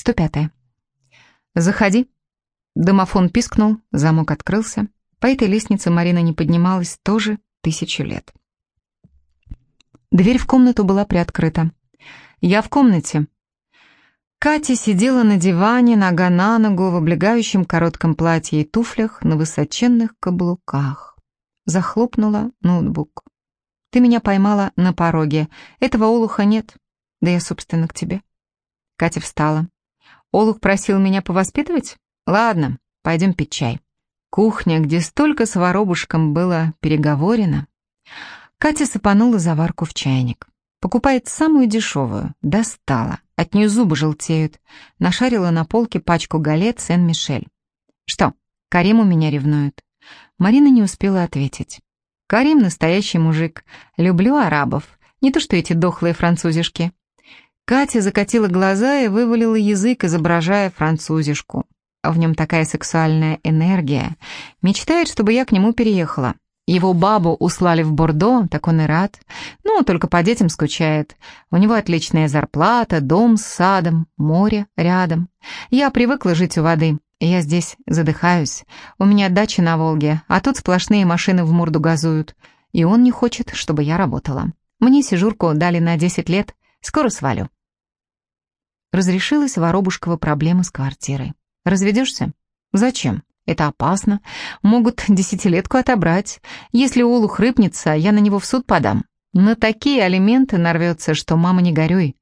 105. «Заходи». Домофон пискнул, замок открылся. По этой лестнице Марина не поднималась тоже тысячу лет. Дверь в комнату была приоткрыта. «Я в комнате». Катя сидела на диване, нога на ногу, в облегающем коротком платье и туфлях на высоченных каблуках. Захлопнула ноутбук. «Ты меня поймала на пороге. Этого олуха нет. Да я, собственно, к тебе». Катя встала. «Олух просил меня повоспитывать? Ладно, пойдем пить чай». Кухня, где столько с воробушком было переговорено. Катя сыпанула заварку в чайник. Покупает самую дешевую, достала. От нее зубы желтеют. Нашарила на полке пачку галет Сен-Мишель. «Что, Карим у меня ревнует?» Марина не успела ответить. «Карим настоящий мужик. Люблю арабов. Не то что эти дохлые французишки». Катя закатила глаза и вывалила язык, изображая французишку. В нем такая сексуальная энергия. Мечтает, чтобы я к нему переехала. Его бабу услали в Бордо, так он и рад. Ну, только по детям скучает. У него отличная зарплата, дом с садом, море рядом. Я привыкла жить у воды. Я здесь задыхаюсь. У меня дача на Волге, а тут сплошные машины в морду газуют. И он не хочет, чтобы я работала. Мне сижурку дали на 10 лет. Скоро свалю. Разрешилась Воробушкова проблема с квартирой. Разведешься? Зачем? Это опасно. Могут десятилетку отобрать. Если Олух рыпнется, я на него в суд подам. На такие алименты нарвется, что мама не горюй.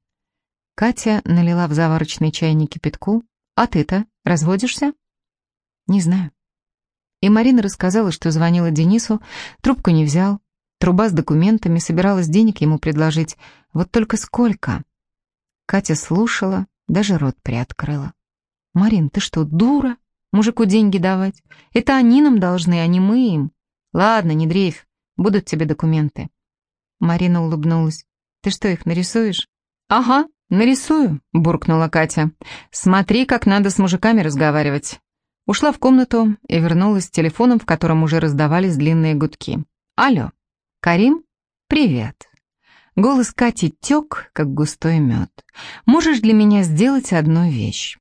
Катя налила в заварочный чайник кипятку. А ты-то разводишься? Не знаю. И Марина рассказала, что звонила Денису, трубку не взял. Труба с документами, собиралась денег ему предложить. Вот только сколько? Катя слушала, даже рот приоткрыла. «Марин, ты что, дура?» Мужику деньги давать. Это они нам должны, а не мы им. Ладно, не дрейф, будут тебе документы. Марина улыбнулась. Ты что, их нарисуешь? Ага, нарисую, буркнула Катя. Смотри, как надо с мужиками разговаривать. Ушла в комнату и вернулась с телефоном, в котором уже раздавались длинные гудки. Алло, Карим? Привет. Голос Кати тек, как густой мед. Можешь для меня сделать одну вещь?